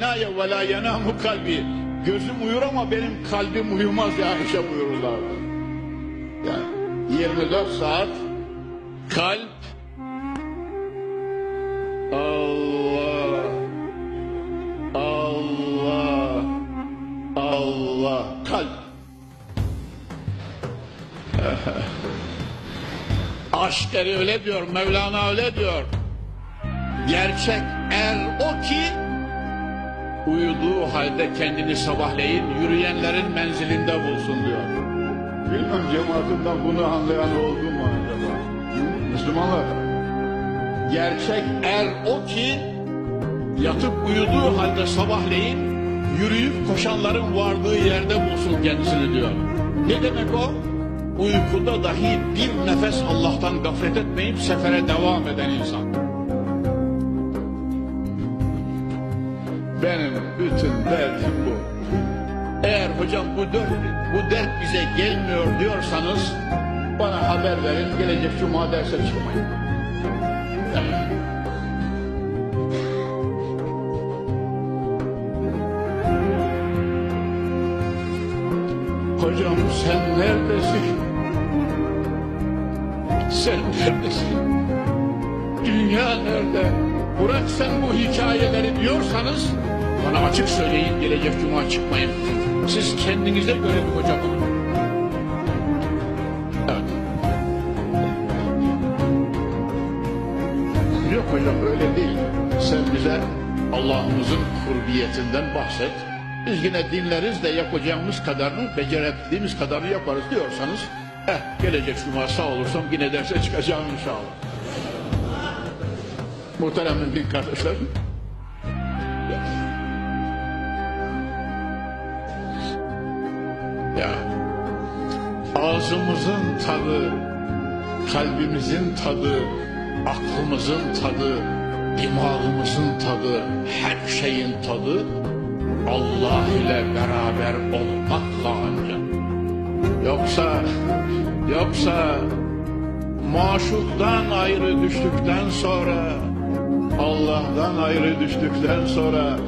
Naye ve la yenamu kalbi. Gözüm uyur ama benim kalbim uyumaz ya Ayşe buyururlardı. Yani 24 saat kalp Allah Allah Allah kalp Aşkeri öyle diyor Mevlana öyle diyor gerçek er o ki uyuduğu halde kendini sabahleyin yürüyenlerin menzilinde bulsun diyor. Bilmem cemaatinden bunu anlayan oldu mu acaba? Hı? Müslümanlar. Gerçek er o ki yatıp uyuduğu halde sabahleyin yürüyüp koşanların vardığı yerde bulsun kendisini diyor. Ne demek o? Uykuda dahi bir nefes Allah'tan gaflet etmeyip sefere devam eden insan. Bütün derdim bu. Eğer hocam bu dert, bu dert bize gelmiyor diyorsanız bana haber verin gelecek cuma derse çıkmayın. Hocam sen neredesin? Sen neredesin? Dünya nerede? Bırak sen bu hikayeleri diyorsanız bana açık söyleyin gelecek cuma çıkmayın. Siz kendinize göre bir hoca bulun. Evet. Yok hocam öyle değil. Sen bize Allah'ımızın kurbiyetinden bahset. Biz yine dinleriz de yapacağımız kadarını, becerebildiğimiz kadarını yaparız diyorsanız, eh gelecek cuma sağ olursam yine derse çıkacağım inşallah. Muhterem mümin kardeşlerim. Ya ağzımızın tadı, kalbimizin tadı, aklımızın tadı, dimağımızın tadı, her şeyin tadı Allah ile beraber olmakla ancak. Yoksa, yoksa maşuktan ayrı düştükten sonra, Allah'tan ayrı düştükten sonra